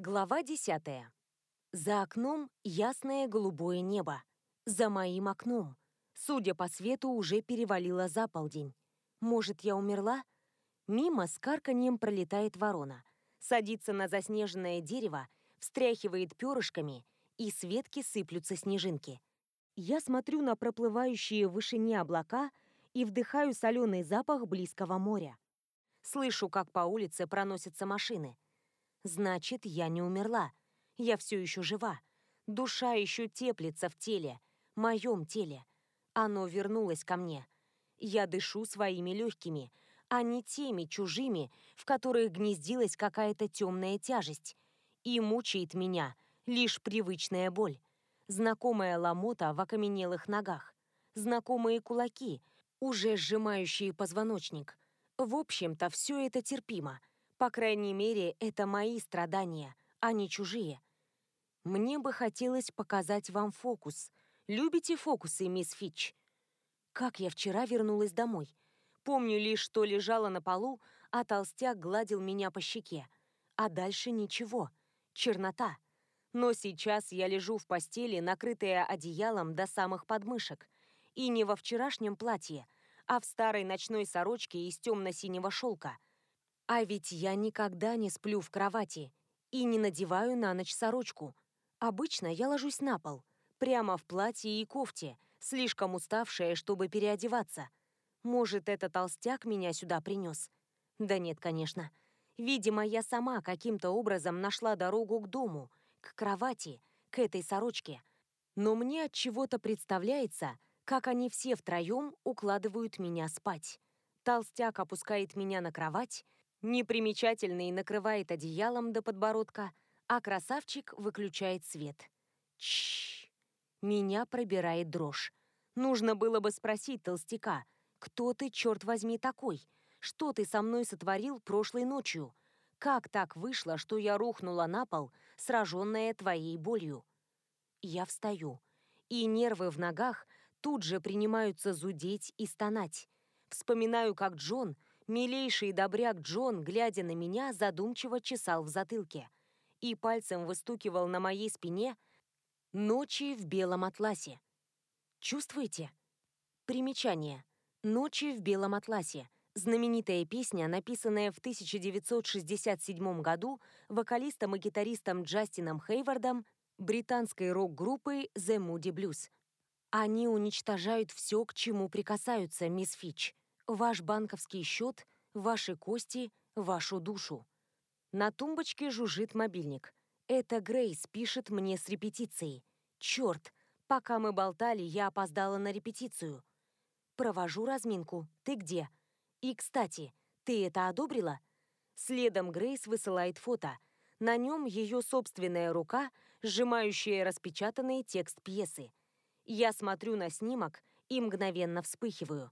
Глава десятая. За окном ясное голубое небо. За моим окном. Судя по свету, уже перевалило за полдень. Может, я умерла? Мимо с карканьем пролетает ворона. Садится на заснеженное дерево, встряхивает перышками, и с ветки сыплются снежинки. Я смотрю на проплывающие в вышине облака и вдыхаю соленый запах близкого моря. Слышу, как по улице проносятся машины — Значит, я не умерла. Я все еще жива. Душа еще теплится в теле, моем теле. Оно вернулось ко мне. Я дышу своими легкими, а не теми чужими, в которых гнездилась какая-то темная тяжесть. И мучает меня лишь привычная боль. Знакомая ломота в окаменелых ногах. Знакомые кулаки, уже сжимающие позвоночник. В общем-то, все это терпимо. По крайней мере, это мои страдания, а не чужие. Мне бы хотелось показать вам фокус. Любите фокусы, мисс Фич? Как я вчера вернулась домой. Помню лишь, что лежала на полу, а толстяк гладил меня по щеке. А дальше ничего. Чернота. Но сейчас я лежу в постели, накрытая одеялом до самых подмышек. И не во вчерашнем платье, а в старой ночной сорочке из темно-синего шелка – а ведь я никогда не сплю в кровати и не надеваю на ночь сорочку. Обычно я ложусь на пол, прямо в платье и кофте, слишком уставшая, чтобы переодеваться. Может, этот толстяк меня сюда принес? Да нет, конечно. Видимо, я сама каким-то образом нашла дорогу к дому, к кровати, к этой сорочке. Но мне от чего-то представляется, как они все втроем укладывают меня спать. Толстяк опускает меня на кровать, Непримечательный накрывает одеялом до подбородка, а красавчик выключает свет. Чш! Меня пробирает дрожь. Нужно было бы спросить толстяка, кто ты, черт возьми, такой? Что ты со мной сотворил прошлой ночью? Как так вышло, что я рухнула на пол, сраженная твоей болью? Я встаю, и нервы в ногах тут же принимаются зудеть и стонать. Вспоминаю, как Джон Милейший добряк Джон, глядя на меня, задумчиво чесал в затылке и пальцем выстукивал на моей спине «Ночи в белом атласе». Чувствуете? Примечание. «Ночи в белом атласе» – знаменитая песня, написанная в 1967 году вокалистом и гитаристом Джастином Хейвардом британской рок-группы The Moody Blues. Они уничтожают все, к чему прикасаются, мисс Фич – Ваш банковский счет, ваши кости, вашу душу. На тумбочке жужжит мобильник. Это Грейс пишет мне с репетицией. Черт, пока мы болтали, я опоздала на репетицию. Провожу разминку. Ты где? И, кстати, ты это одобрила? Следом Грейс высылает фото. На нем ее собственная рука, сжимающая распечатанный текст пьесы. Я смотрю на снимок и мгновенно вспыхиваю.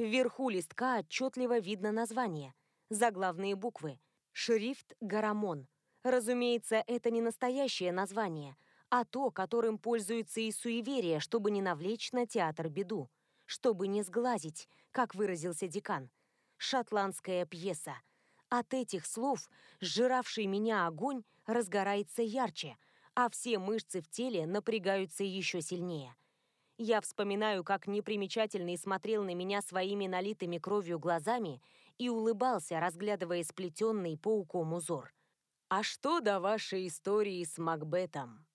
Вверху листка отчетливо видно название, заглавные буквы, шрифт «Гарамон». Разумеется, это не настоящее название, а то, которым пользуются и суеверия, чтобы не навлечь на театр беду, чтобы не сглазить, как выразился декан. Шотландская пьеса. От этих слов сжиравший меня огонь разгорается ярче, а все мышцы в теле напрягаются еще сильнее. Я вспоминаю, как непримечательный смотрел на меня своими налитыми кровью глазами и улыбался, разглядывая сплетенный пауком узор. «А что до вашей истории с Макбетом?»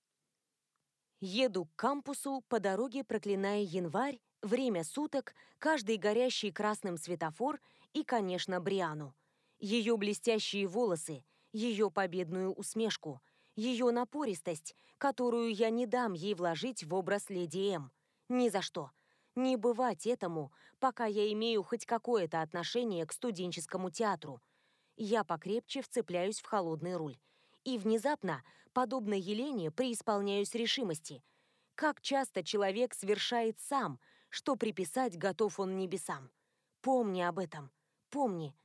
Еду к кампусу, по дороге проклиная январь, время суток, каждый горящий красным светофор и, конечно, Бриану. Ее блестящие волосы, ее победную усмешку, ее напористость, которую я не дам ей вложить в образ леди М. Ни за что. Не бывать этому, пока я имею хоть какое-то отношение к студенческому театру. Я покрепче вцепляюсь в холодный руль. И внезапно, подобно Елене, преисполняюсь решимости. Как часто человек совершает сам, что приписать готов он небесам. Помни об этом. Помни.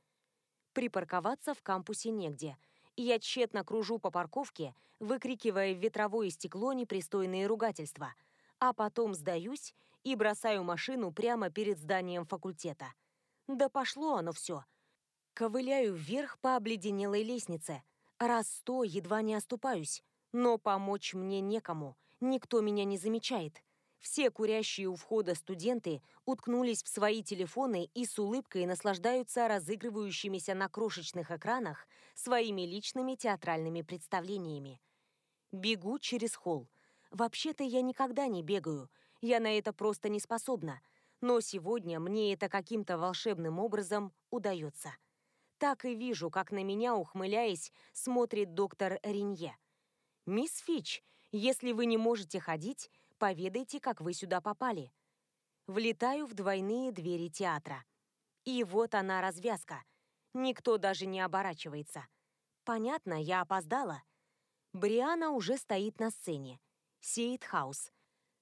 Припарковаться в кампусе негде. Я тщетно кружу по парковке, выкрикивая в ветровое стекло непристойные ругательства – а потом сдаюсь и бросаю машину прямо перед зданием факультета. Да пошло оно все. Ковыляю вверх по обледенелой лестнице, Раз сто едва не оступаюсь, но помочь мне некому, никто меня не замечает. Все курящие у входа студенты уткнулись в свои телефоны и с улыбкой наслаждаются разыгрывающимися на крошечных экранах своими личными театральными представлениями. Бегу через холл. Вообще-то я никогда не бегаю, я на это просто не способна. Но сегодня мне это каким-то волшебным образом удается. Так и вижу, как на меня, ухмыляясь, смотрит доктор Ринье. «Мисс Фич, если вы не можете ходить, Поведайте, как вы сюда попали. Влетаю в двойные двери театра. И вот она развязка. Никто даже не оборачивается. Понятно, я опоздала. Бриана уже стоит на сцене. Сеет.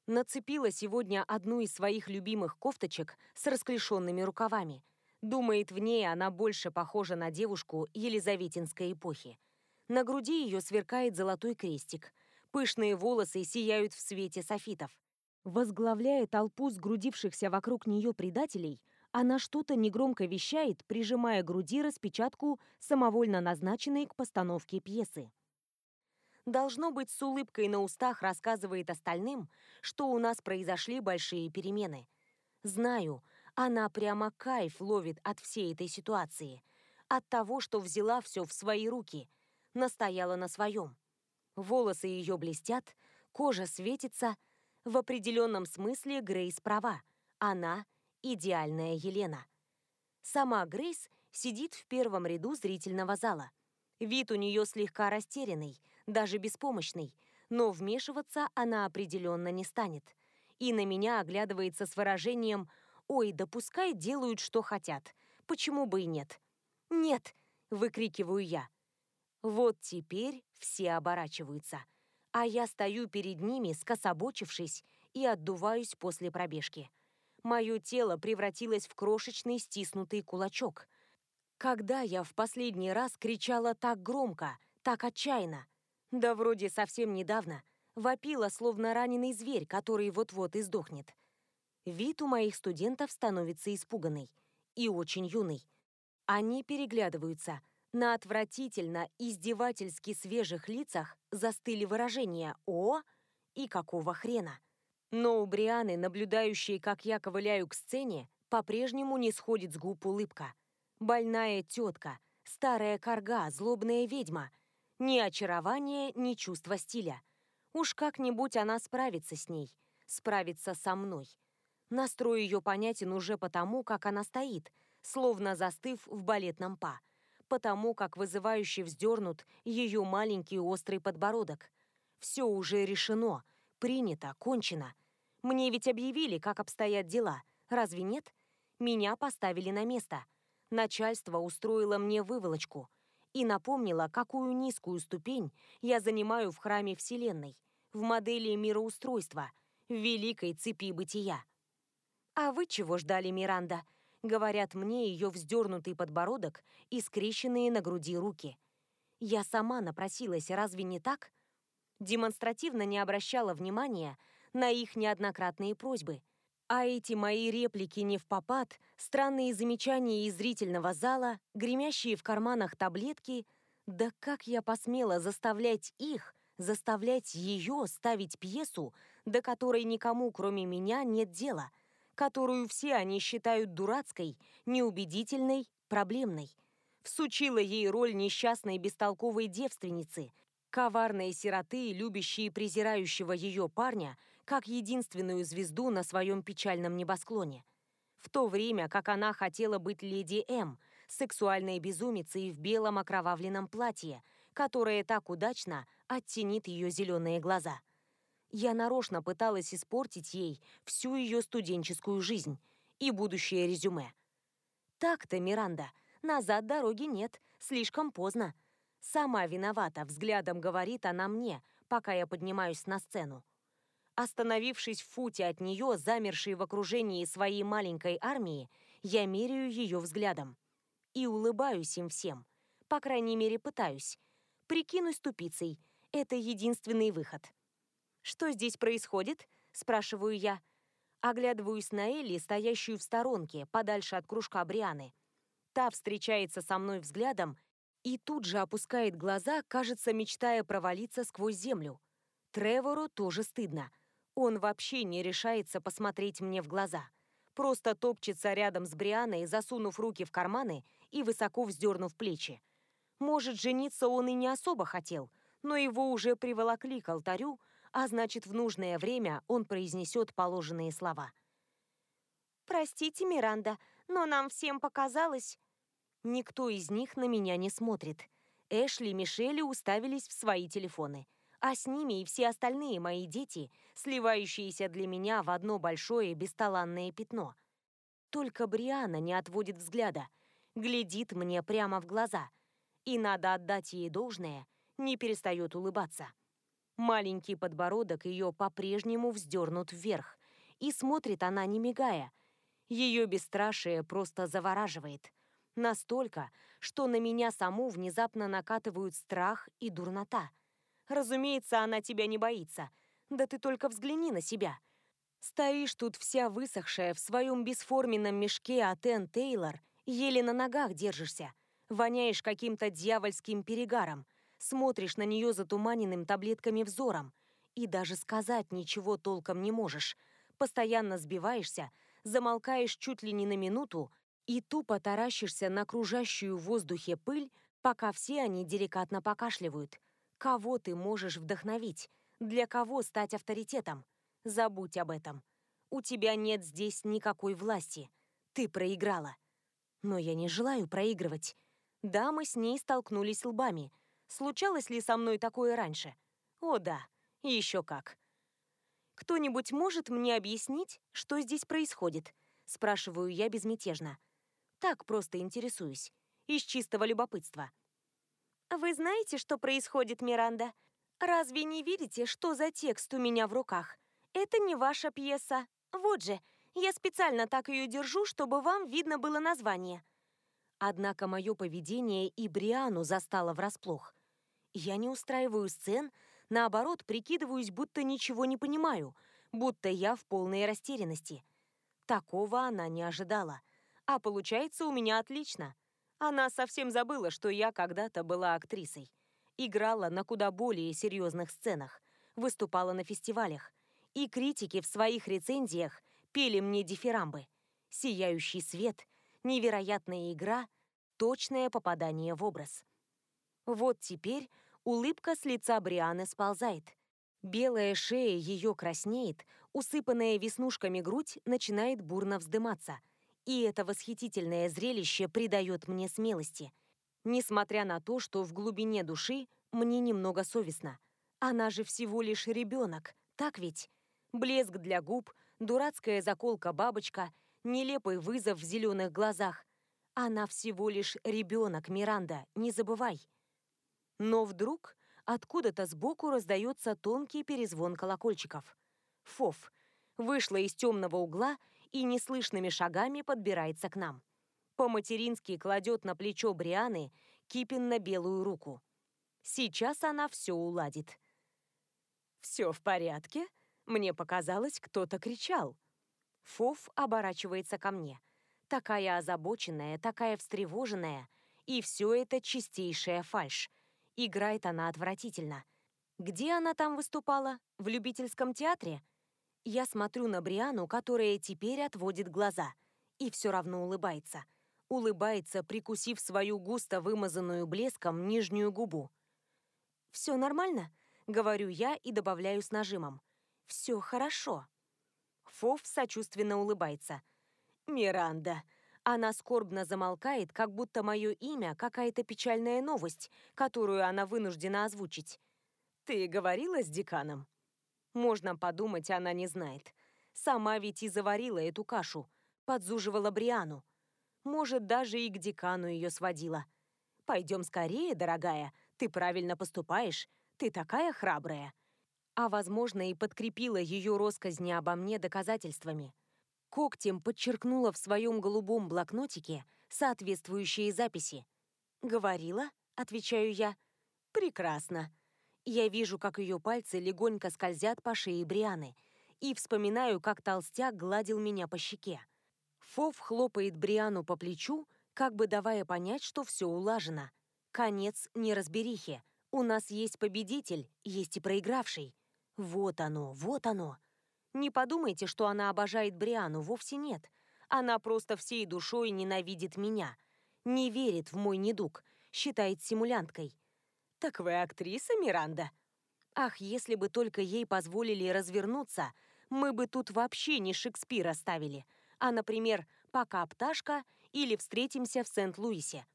Нацепила сегодня одну из своих любимых кофточек с расклешенными рукавами. Думает, в ней она больше похожа на девушку Елизаветинской эпохи. На груди ее сверкает золотой крестик – Пышные волосы сияют в свете софитов. Возглавляя толпу сгрудившихся вокруг нее предателей, она что-то негромко вещает, прижимая к груди распечатку, самовольно назначенной к постановке пьесы. Должно быть, с улыбкой на устах рассказывает остальным, что у нас произошли большие перемены. Знаю, она прямо кайф ловит от всей этой ситуации. От того, что взяла все в свои руки, настояла на своем. Волосы ее блестят, кожа светится. В определенном смысле Грейс права. Она – идеальная Елена. Сама Грейс сидит в первом ряду зрительного зала. Вид у нее слегка растерянный, даже беспомощный, но вмешиваться она определенно не станет. И на меня оглядывается с выражением «Ой, да пускай делают, что хотят. Почему бы и нет?» «Нет!» – выкрикиваю я. Вот теперь все оборачиваются, а я стою перед ними, скособочившись, и отдуваюсь после пробежки. Мое тело превратилось в крошечный стиснутый кулачок. Когда я в последний раз кричала так громко, так отчаянно? Да вроде совсем недавно. Вопила, словно раненый зверь, который вот-вот издохнет. Вид у моих студентов становится испуганный и очень юный. Они переглядываются, на отвратительно издевательски свежих лицах застыли выражения «О» и «Какого хрена?». Но у Брианы, наблюдающей, как я ковыляю к сцене, по-прежнему не сходит с губ улыбка. Больная тетка, старая корга, злобная ведьма. Ни очарования, ни чувства стиля. Уж как-нибудь она справится с ней, справится со мной. Настрой ее понятен уже потому, как она стоит, словно застыв в балетном па потому как вызывающе вздернут ее маленький острый подбородок. Все уже решено, принято, кончено. Мне ведь объявили, как обстоят дела, разве нет? Меня поставили на место. Начальство устроило мне выволочку и напомнило, какую низкую ступень я занимаю в храме Вселенной, в модели мироустройства, в великой цепи бытия. «А вы чего ждали, Миранда?» говорят мне ее вздернутый подбородок и скрещенные на груди руки. Я сама напросилась, разве не так? Демонстративно не обращала внимания на их неоднократные просьбы. А эти мои реплики не в попад, странные замечания из зрительного зала, гремящие в карманах таблетки, да как я посмела заставлять их, заставлять ее ставить пьесу, до которой никому, кроме меня, нет дела – которую все они считают дурацкой, неубедительной, проблемной. Всучила ей роль несчастной бестолковой девственницы, коварной сироты, любящей и презирающего ее парня, как единственную звезду на своем печальном небосклоне. В то время, как она хотела быть леди М, сексуальной безумицей в белом окровавленном платье, которое так удачно оттенит ее зеленые глаза. Я нарочно пыталась испортить ей всю ее студенческую жизнь и будущее резюме. Так-то, Миранда, назад дороги нет, слишком поздно. Сама виновата, взглядом говорит она мне, пока я поднимаюсь на сцену. Остановившись в футе от нее, замершей в окружении своей маленькой армии, я меряю ее взглядом. И улыбаюсь им всем. По крайней мере, пытаюсь. Прикинусь тупицей. Это единственный выход. «Что здесь происходит?» – спрашиваю я. Оглядываюсь на Элли, стоящую в сторонке, подальше от кружка Брианы. Та встречается со мной взглядом, и тут же опускает глаза, кажется, мечтая провалиться сквозь землю. Тревору тоже стыдно. Он вообще не решается посмотреть мне в глаза. Просто топчется рядом с Брианой, засунув руки в карманы и высоко вздернув плечи. Может, жениться он и не особо хотел, но его уже приволокли к алтарю, а значит, в нужное время он произнесет положенные слова. «Простите, Миранда, но нам всем показалось...» Никто из них на меня не смотрит. Эшли и Мишели уставились в свои телефоны, а с ними и все остальные мои дети, сливающиеся для меня в одно большое бесталанное пятно. Только Бриана не отводит взгляда, глядит мне прямо в глаза. И надо отдать ей должное, не перестает улыбаться. Маленький подбородок ее по-прежнему вздернут вверх, и смотрит она не мигая. Ее бесстрашие просто завораживает. Настолько, что на меня саму внезапно накатывают страх и дурнота. Разумеется, она тебя не боится. Да ты только взгляни на себя. Стоишь тут вся высохшая в своем бесформенном мешке от Энн Тейлор, еле на ногах держишься. Воняешь каким-то дьявольским перегаром смотришь на нее затуманенным таблетками взором и даже сказать ничего толком не можешь. Постоянно сбиваешься, замолкаешь чуть ли не на минуту и тупо таращишься на кружащую в воздухе пыль, пока все они деликатно покашливают. Кого ты можешь вдохновить? Для кого стать авторитетом? Забудь об этом. У тебя нет здесь никакой власти. Ты проиграла. Но я не желаю проигрывать. Да, мы с ней столкнулись лбами, Случалось ли со мной такое раньше? О да, еще как. «Кто-нибудь может мне объяснить, что здесь происходит?» Спрашиваю я безмятежно. Так просто интересуюсь. Из чистого любопытства. «Вы знаете, что происходит, Миранда? Разве не видите, что за текст у меня в руках? Это не ваша пьеса. Вот же, я специально так ее держу, чтобы вам видно было название». Однако мое поведение и Бриану застало врасплох. Я не устраиваю сцен, наоборот, прикидываюсь, будто ничего не понимаю, будто я в полной растерянности. Такого она не ожидала. А получается у меня отлично. Она совсем забыла, что я когда-то была актрисой. Играла на куда более серьезных сценах, выступала на фестивалях. И критики в своих рецензиях пели мне дифирамбы. Сияющий свет, невероятная игра, точное попадание в образ. Вот теперь улыбка с лица Брианы сползает. Белая шея ее краснеет, усыпанная веснушками грудь начинает бурно вздыматься. И это восхитительное зрелище придает мне смелости. Несмотря на то, что в глубине души мне немного совестно. Она же всего лишь ребенок, так ведь? Блеск для губ, дурацкая заколка-бабочка, нелепый вызов в зеленых глазах. Она всего лишь ребенок, Миранда, не забывай. Но вдруг откуда-то сбоку раздается тонкий перезвон колокольчиков. Фоф вышла из темного угла и неслышными шагами подбирается к нам. По-матерински кладет на плечо Брианы Кипин на белую руку. Сейчас она все уладит. «Все в порядке?» Мне показалось, кто-то кричал. Фоф оборачивается ко мне. Такая озабоченная, такая встревоженная. И все это чистейшая фальшь. Играет она отвратительно. Где она там выступала? В любительском театре? Я смотрю на Бриану, которая теперь отводит глаза. И все равно улыбается. Улыбается, прикусив свою густо вымазанную блеском нижнюю губу. «Все нормально?» — говорю я и добавляю с нажимом. «Все хорошо». Фоф сочувственно улыбается. «Миранда, она скорбно замолкает, как будто мое имя – какая-то печальная новость, которую она вынуждена озвучить. «Ты говорила с деканом?» Можно подумать, она не знает. Сама ведь и заварила эту кашу, подзуживала Бриану. Может, даже и к декану ее сводила. «Пойдем скорее, дорогая, ты правильно поступаешь, ты такая храбрая». А, возможно, и подкрепила ее росказни обо мне доказательствами – когтем подчеркнула в своем голубом блокнотике соответствующие записи. «Говорила?» — отвечаю я. «Прекрасно». Я вижу, как ее пальцы легонько скользят по шее Брианы, и вспоминаю, как толстяк гладил меня по щеке. Фов хлопает Бриану по плечу, как бы давая понять, что все улажено. Конец неразберихи. У нас есть победитель, есть и проигравший. Вот оно, вот оно. Не подумайте, что она обожает Бриану, вовсе нет. Она просто всей душой ненавидит меня. Не верит в мой недуг, считает симулянткой. Так вы актриса, Миранда? Ах, если бы только ей позволили развернуться, мы бы тут вообще не Шекспира ставили, а, например, «Пока пташка» или «Встретимся в Сент-Луисе».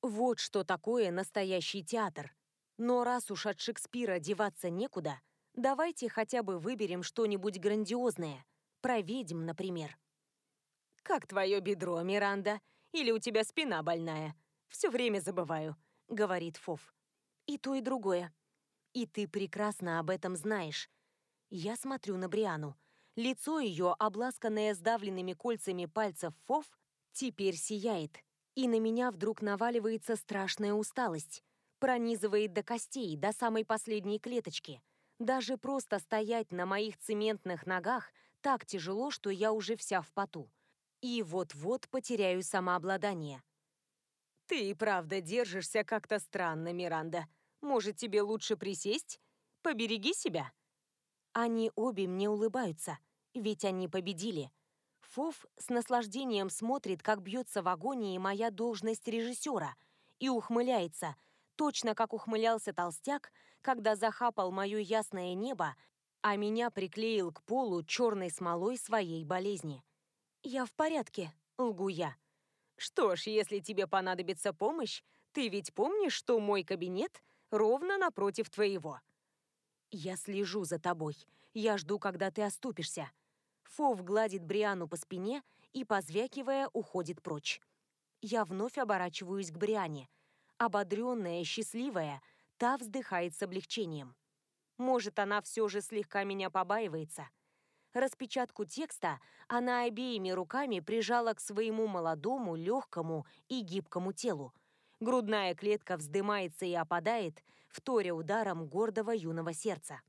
Вот что такое настоящий театр. Но раз уж от Шекспира деваться некуда, давайте хотя бы выберем что-нибудь грандиозное. Про ведьм, например. «Как твое бедро, Миранда? Или у тебя спина больная? Все время забываю», — говорит Фов. «И то, и другое. И ты прекрасно об этом знаешь». Я смотрю на Бриану. Лицо ее, обласканное сдавленными кольцами пальцев Фов, теперь сияет. И на меня вдруг наваливается страшная усталость. Пронизывает до костей, до самой последней клеточки. Даже просто стоять на моих цементных ногах так тяжело, что я уже вся в поту. И вот-вот потеряю самообладание. «Ты и правда держишься как-то странно, Миранда. Может, тебе лучше присесть? Побереги себя». Они обе мне улыбаются, ведь они победили. Фоф с наслаждением смотрит, как бьется в агонии моя должность режиссера, и ухмыляется, точно как ухмылялся толстяк, когда захапал мое ясное небо, а меня приклеил к полу черной смолой своей болезни. «Я в порядке», — лгу я. «Что ж, если тебе понадобится помощь, ты ведь помнишь, что мой кабинет ровно напротив твоего?» «Я слежу за тобой. Я жду, когда ты оступишься». Фов гладит Бриану по спине и, позвякивая, уходит прочь. Я вновь оборачиваюсь к Бриане. Ободренная, счастливая, та вздыхает с облегчением. Может, она все же слегка меня побаивается. Распечатку текста она обеими руками прижала к своему молодому, легкому и гибкому телу. Грудная клетка вздымается и опадает, вторя ударом гордого юного сердца.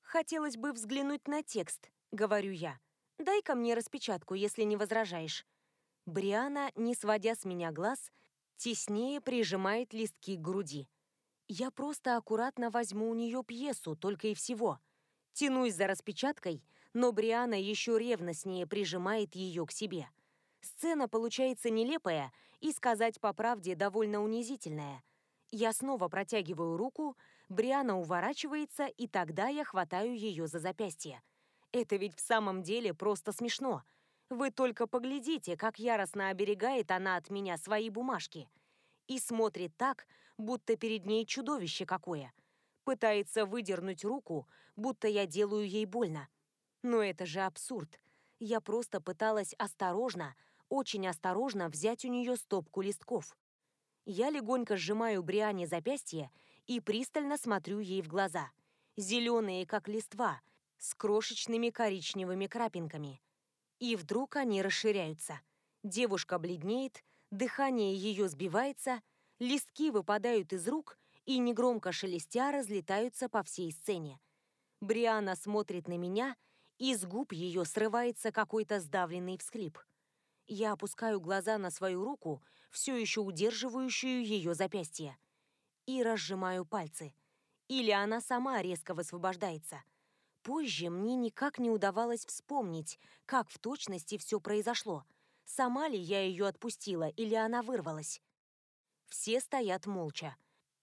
«Хотелось бы взглянуть на текст», — говорю я. «Дай-ка мне распечатку, если не возражаешь». Бриана, не сводя с меня глаз, теснее прижимает листки к груди. Я просто аккуратно возьму у нее пьесу, только и всего. Тянусь за распечаткой, но Бриана еще ревностнее прижимает ее к себе. Сцена получается нелепая и, сказать по правде, довольно унизительная. Я снова протягиваю руку, Бриана уворачивается, и тогда я хватаю ее за запястье. Это ведь в самом деле просто смешно. Вы только поглядите, как яростно оберегает она от меня свои бумажки. И смотрит так, будто перед ней чудовище какое. Пытается выдернуть руку, будто я делаю ей больно. Но это же абсурд. Я просто пыталась осторожно, очень осторожно взять у нее стопку листков. Я легонько сжимаю Бриане запястье и пристально смотрю ей в глаза. Зеленые, как листва, с крошечными коричневыми крапинками. И вдруг они расширяются. Девушка бледнеет, дыхание ее сбивается, листки выпадают из рук и, негромко шелестя, разлетаются по всей сцене. Бриана смотрит на меня — и с губ ее срывается какой-то сдавленный всхлип. Я опускаю глаза на свою руку, все еще удерживающую ее запястье, и разжимаю пальцы. Или она сама резко высвобождается. Позже мне никак не удавалось вспомнить, как в точности все произошло. Сама ли я ее отпустила, или она вырвалась? Все стоят молча.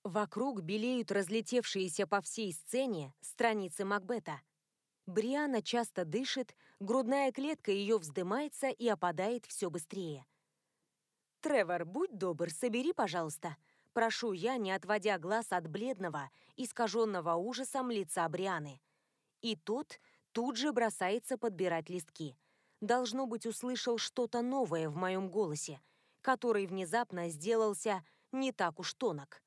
Вокруг белеют разлетевшиеся по всей сцене страницы Макбета. Бриана часто дышит, грудная клетка ее вздымается и опадает все быстрее. «Тревор, будь добр, собери, пожалуйста», прошу я, не отводя глаз от бледного, искаженного ужасом лица Брианы. И тот тут же бросается подбирать листки. Должно быть, услышал что-то новое в моем голосе, который внезапно сделался не так уж тонок.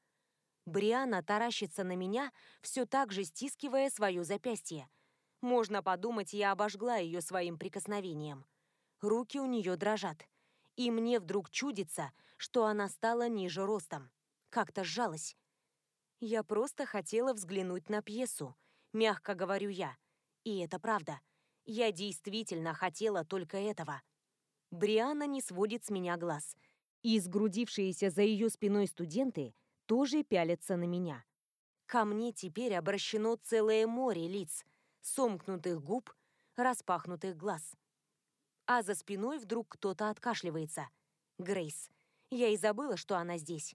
Бриана таращится на меня, все так же стискивая свое запястье – можно подумать, я обожгла ее своим прикосновением. Руки у нее дрожат. И мне вдруг чудится, что она стала ниже ростом. Как-то сжалась. Я просто хотела взглянуть на пьесу, мягко говорю я. И это правда. Я действительно хотела только этого. Бриана не сводит с меня глаз. И сгрудившиеся за ее спиной студенты тоже пялятся на меня. Ко мне теперь обращено целое море лиц, сомкнутых губ, распахнутых глаз. А за спиной вдруг кто-то откашливается. Грейс. Я и забыла, что она здесь.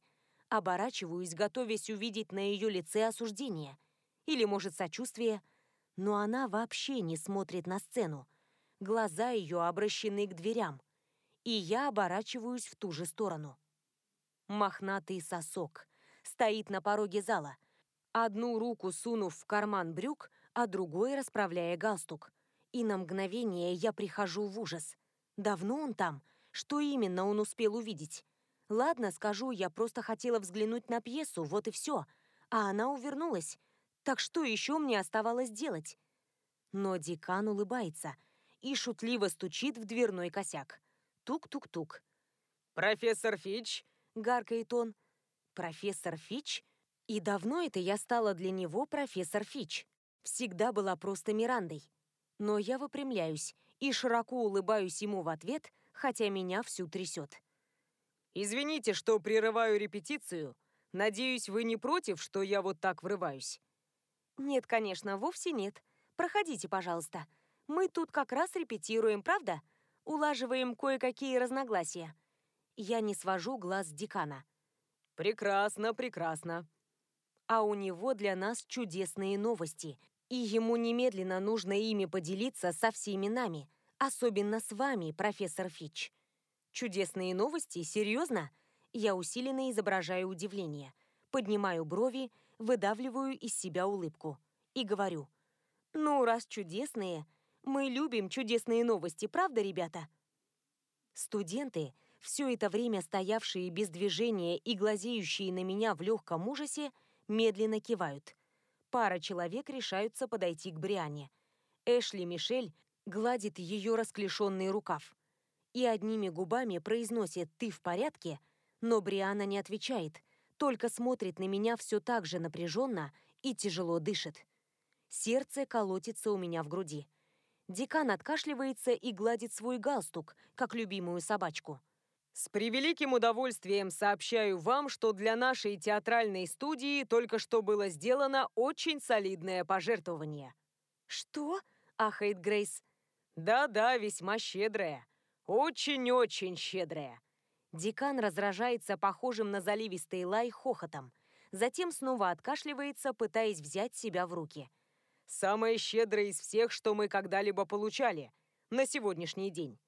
Оборачиваюсь, готовясь увидеть на ее лице осуждение. Или, может, сочувствие. Но она вообще не смотрит на сцену. Глаза ее обращены к дверям. И я оборачиваюсь в ту же сторону. Мохнатый сосок. Стоит на пороге зала. Одну руку сунув в карман брюк, а другой расправляя галстук. И на мгновение я прихожу в ужас. Давно он там? Что именно он успел увидеть? Ладно, скажу, я просто хотела взглянуть на пьесу, вот и все. А она увернулась. Так что еще мне оставалось делать? Но декан улыбается и шутливо стучит в дверной косяк. Тук-тук-тук. «Профессор Фич!» — гаркает он. «Профессор Фич?» И давно это я стала для него профессор Фич. Всегда была просто Мирандой. Но я выпрямляюсь и широко улыбаюсь ему в ответ, хотя меня всю трясет. «Извините, что прерываю репетицию. Надеюсь, вы не против, что я вот так врываюсь?» «Нет, конечно, вовсе нет. Проходите, пожалуйста. Мы тут как раз репетируем, правда? Улаживаем кое-какие разногласия». Я не свожу глаз декана. «Прекрасно, прекрасно». А у него для нас чудесные новости, и ему немедленно нужно ими поделиться со всеми нами, особенно с вами, профессор Фич. Чудесные новости? Серьезно? Я усиленно изображаю удивление. Поднимаю брови, выдавливаю из себя улыбку. И говорю. Ну, раз чудесные, мы любим чудесные новости, правда, ребята? Студенты, все это время стоявшие без движения и глазеющие на меня в легком ужасе, медленно кивают. Пара человек решаются подойти к Бриане. Эшли Мишель гладит ее расклешенный рукав и одними губами произносит «ты в порядке?», но Бриана не отвечает, только смотрит на меня все так же напряженно и тяжело дышит. Сердце колотится у меня в груди. Декан откашливается и гладит свой галстук, как любимую собачку. С превеликим удовольствием сообщаю вам, что для нашей театральной студии только что было сделано очень солидное пожертвование. «Что?» – ахает Грейс. «Да-да, весьма щедрое. Очень-очень щедрая. Декан разражается похожим на заливистый лай хохотом. Затем снова откашливается, пытаясь взять себя в руки. «Самое щедрое из всех, что мы когда-либо получали. На сегодняшний день».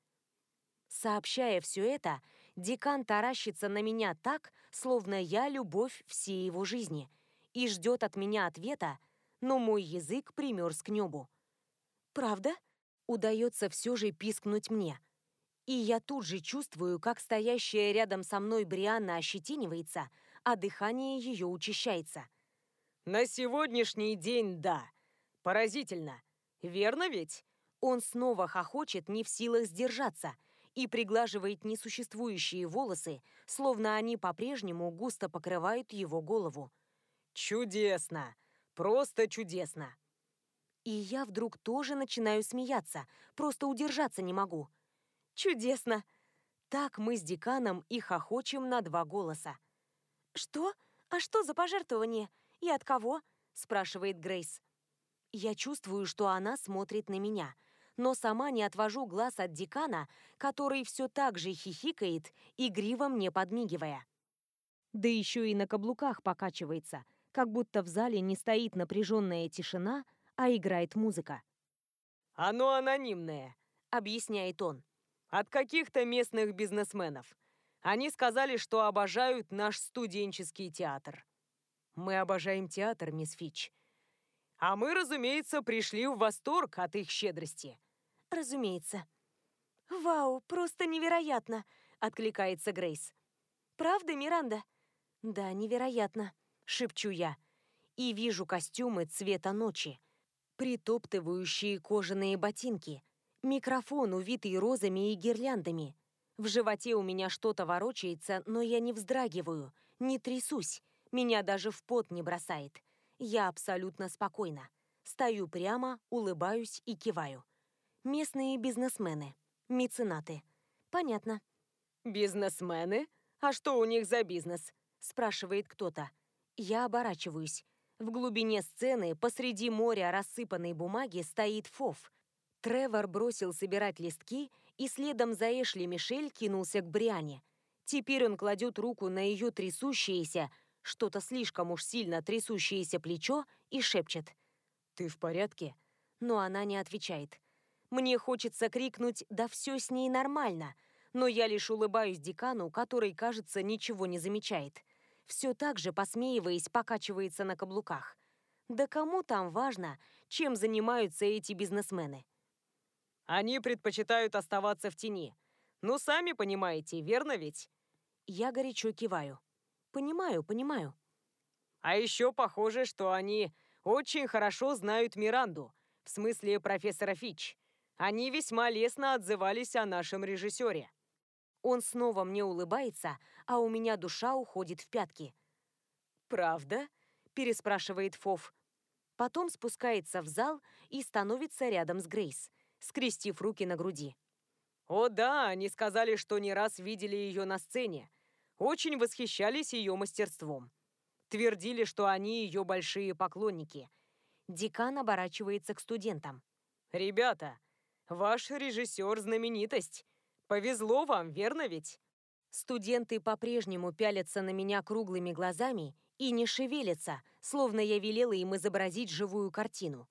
Сообщая все это, декан таращится на меня так, словно я любовь всей его жизни, и ждет от меня ответа, но мой язык примерз к небу. «Правда?» Удается все же пискнуть мне – и я тут же чувствую, как стоящая рядом со мной Брианна ощетинивается, а дыхание ее учащается. «На сегодняшний день, да. Поразительно. Верно ведь?» Он снова хохочет, не в силах сдержаться, и приглаживает несуществующие волосы, словно они по-прежнему густо покрывают его голову. «Чудесно! Просто чудесно!» И я вдруг тоже начинаю смеяться, просто удержаться не могу. Чудесно. Так мы с деканом и хохочем на два голоса. «Что? А что за пожертвование? И от кого?» – спрашивает Грейс. Я чувствую, что она смотрит на меня, но сама не отвожу глаз от декана, который все так же хихикает, игриво мне подмигивая. Да еще и на каблуках покачивается, как будто в зале не стоит напряженная тишина, а играет музыка. «Оно анонимное», — объясняет он от каких-то местных бизнесменов. Они сказали, что обожают наш студенческий театр. Мы обожаем театр, мисс Фич. А мы, разумеется, пришли в восторг от их щедрости. Разумеется. Вау, просто невероятно, откликается Грейс. Правда, Миранда? Да, невероятно, шепчу я. И вижу костюмы цвета ночи, притоптывающие кожаные ботинки, Микрофон, увитый розами и гирляндами. В животе у меня что-то ворочается, но я не вздрагиваю, не трясусь. Меня даже в пот не бросает. Я абсолютно спокойна. Стою прямо, улыбаюсь и киваю. Местные бизнесмены. Меценаты. Понятно. «Бизнесмены? А что у них за бизнес?» спрашивает кто-то. Я оборачиваюсь. В глубине сцены, посреди моря рассыпанной бумаги, стоит Фов. Тревор бросил собирать листки и следом за Эшли Мишель кинулся к Бриане. Теперь он кладет руку на ее трясущееся, что-то слишком уж сильно трясущееся плечо и шепчет. «Ты в порядке?» Но она не отвечает. Мне хочется крикнуть «Да все с ней нормально!», но я лишь улыбаюсь декану, который, кажется, ничего не замечает. Все так же, посмеиваясь, покачивается на каблуках. Да кому там важно, чем занимаются эти бизнесмены? Они предпочитают оставаться в тени. Ну, сами понимаете, верно ведь? Я горячо киваю. Понимаю, понимаю. А еще похоже, что они очень хорошо знают Миранду, в смысле профессора Фич. Они весьма лестно отзывались о нашем режиссере. Он снова мне улыбается, а у меня душа уходит в пятки. «Правда?» – переспрашивает Фов. Потом спускается в зал и становится рядом с Грейс, скрестив руки на груди. «О да, они сказали, что не раз видели ее на сцене. Очень восхищались ее мастерством. Твердили, что они ее большие поклонники». Декан оборачивается к студентам. «Ребята, ваш режиссер – знаменитость. Повезло вам, верно ведь?» Студенты по-прежнему пялятся на меня круглыми глазами и не шевелятся, словно я велела им изобразить живую картину.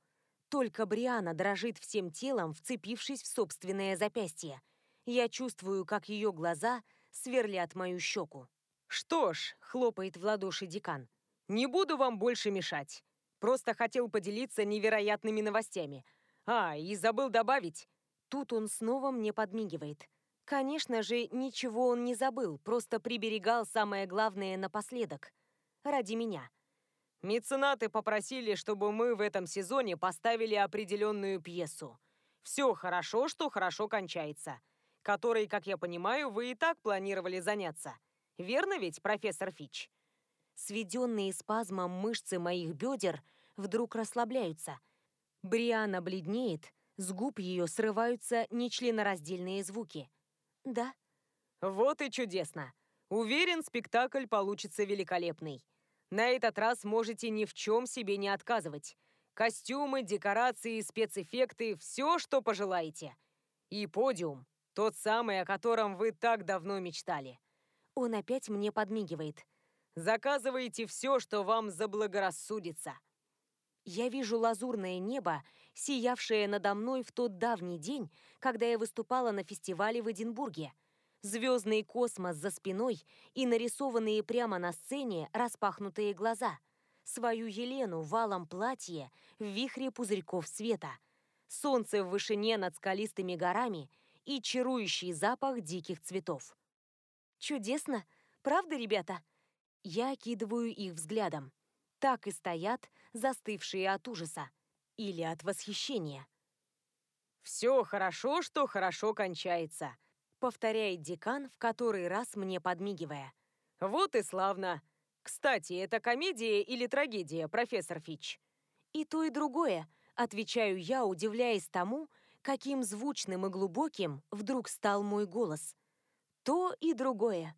Только Бриана дрожит всем телом, вцепившись в собственное запястье. Я чувствую, как ее глаза сверлят мою щеку. «Что ж», — хлопает в ладоши декан, — «не буду вам больше мешать. Просто хотел поделиться невероятными новостями. А, и забыл добавить». Тут он снова мне подмигивает. Конечно же, ничего он не забыл, просто приберегал самое главное напоследок. Ради меня. Меценаты попросили, чтобы мы в этом сезоне поставили определенную пьесу. «Все хорошо, что хорошо кончается», которой, как я понимаю, вы и так планировали заняться. Верно ведь, профессор Фич? Сведенные спазмом мышцы моих бедер вдруг расслабляются. Бриана бледнеет, с губ ее срываются нечленораздельные звуки. Да. Вот и чудесно. Уверен, спектакль получится великолепный. На этот раз можете ни в чем себе не отказывать. Костюмы, декорации, спецэффекты, все, что пожелаете. И подиум, тот самый, о котором вы так давно мечтали. Он опять мне подмигивает. Заказывайте все, что вам заблагорассудится. Я вижу лазурное небо, сиявшее надо мной в тот давний день, когда я выступала на фестивале в Эдинбурге. Звездный космос за спиной и нарисованные прямо на сцене распахнутые глаза. Свою Елену валом платье в вихре пузырьков света. Солнце в вышине над скалистыми горами и чарующий запах диких цветов. Чудесно, правда, ребята? Я окидываю их взглядом так и стоят, застывшие от ужаса или от восхищения. «Все хорошо, что хорошо кончается», — повторяет декан, в который раз мне подмигивая. «Вот и славно. Кстати, это комедия или трагедия, профессор Фич?» «И то, и другое», — отвечаю я, удивляясь тому, каким звучным и глубоким вдруг стал мой голос. «То и другое».